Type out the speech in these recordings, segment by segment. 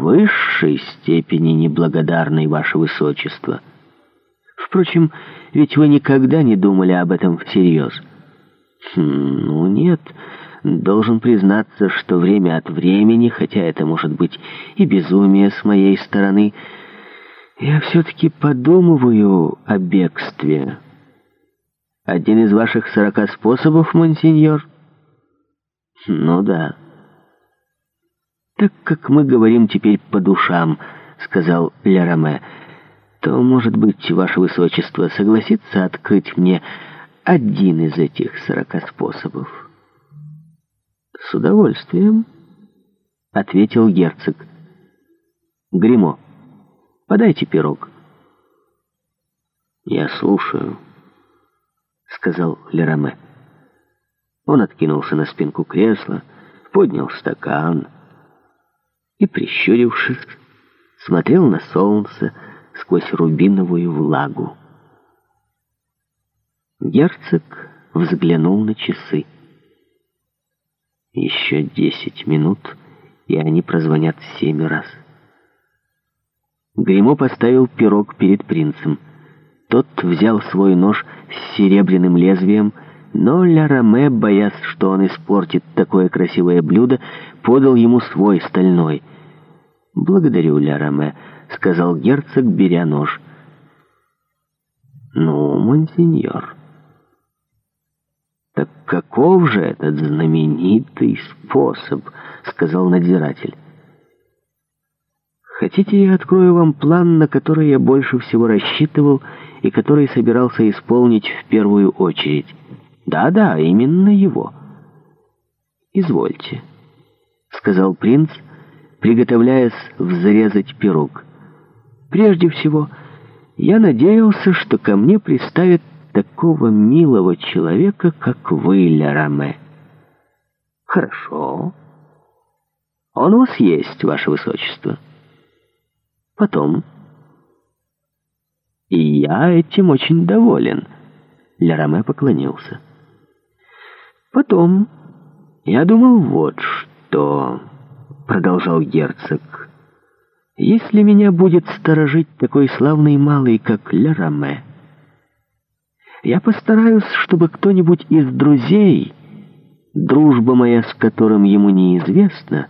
высшей степени неблагодарной, ваше высочество. Впрочем, ведь вы никогда не думали об этом всерьез. Хм, ну нет, должен признаться, что время от времени, хотя это может быть и безумие с моей стороны, я все-таки подумываю о бегстве. Один из ваших сорока способов, монсеньор? Ну да так как мы говорим теперь по душам», — сказал Ля-Роме, «то, может быть, ваше высочество согласится открыть мне один из этих сорока способов?» «С удовольствием», — ответил герцог. Гримо, подайте пирог». «Я слушаю», — сказал Лераме. Он откинулся на спинку кресла, поднял стакан — и, прищурившись, смотрел на солнце сквозь рубиновую влагу. Герцог взглянул на часы. Еще десять минут, и они прозвонят семь раз. Гремо поставил пирог перед принцем. Тот взял свой нож с серебряным лезвием но Ля Роме, боясь, что он испортит такое красивое блюдо, подал ему свой стальной. «Благодарю, Ля Роме», — сказал герцог, беря нож. «Ну, монсеньор, так каков же этот знаменитый способ?» — сказал надзиратель. «Хотите, я открою вам план, на который я больше всего рассчитывал и который собирался исполнить в первую очередь?» «Да-да, именно его». «Извольте», — сказал принц, приготовляясь взрезать пирог. «Прежде всего, я надеялся, что ко мне приставят такого милого человека, как вы, Лераме». «Хорошо. Он у вас есть, ваше высочество. Потом...» «И я этим очень доволен», — Лераме поклонился. Потом я думал вот что, продолжал герцог. Если меня будет сторожить такой славный малый, как Лераме, я постараюсь, чтобы кто-нибудь из друзей, дружба моя с которым ему неизвестна,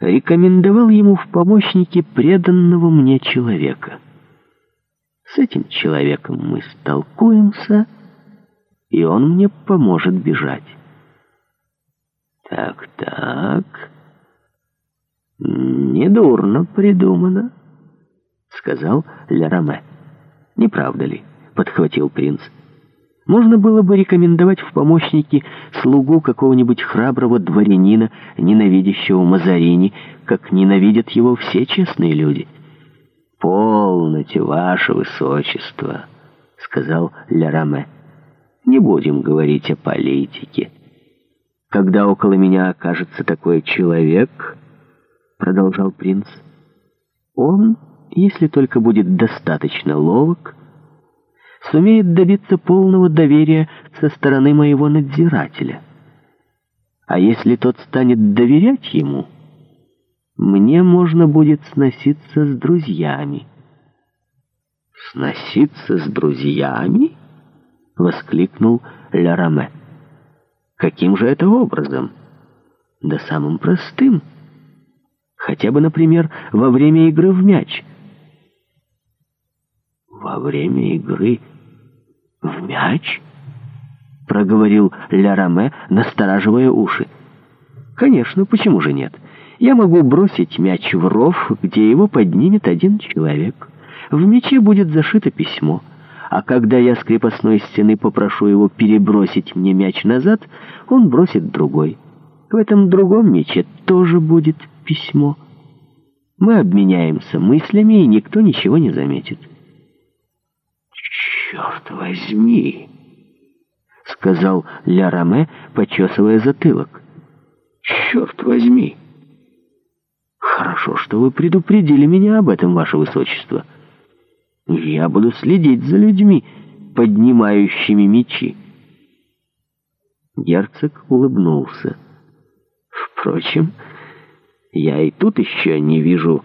рекомендовал ему в помощнике преданного мне человека. С этим человеком мы столкуемся, — и он мне поможет бежать. Так, так. Недурно придумано, сказал Лераме. Не правда ли? подхватил принц. Можно было бы рекомендовать в помощники слугу какого-нибудь храброго дворянина, ненавидящего Мазарини, как ненавидят его все честные люди. «Полноте, ваше высочество», — сказал Лераме. Не будем говорить о политике. Когда около меня окажется такой человек, продолжал принц, он, если только будет достаточно ловок, сумеет добиться полного доверия со стороны моего надзирателя. А если тот станет доверять ему, мне можно будет сноситься с друзьями. Сноситься с друзьями? воскликнул Ля-Раме. Каким же это образом? Да самым простым. Хотя бы, например, во время игры в мяч. Во время игры в мяч? Проговорил Ля-Раме, настораживая уши. Конечно, почему же нет? Я могу бросить мяч в ров, где его поднимет один человек. В мяче будет зашито письмо. А когда я с крепостной стены попрошу его перебросить мне мяч назад, он бросит другой. В этом другом мяче тоже будет письмо. Мы обменяемся мыслями, и никто ничего не заметит. «Черт возьми!» — сказал Ля Раме, почесывая затылок. «Черт возьми!» «Хорошо, что вы предупредили меня об этом, ваше высочество». Я буду следить за людьми, поднимающими мечи. Герцог улыбнулся. Впрочем, я и тут еще не вижу...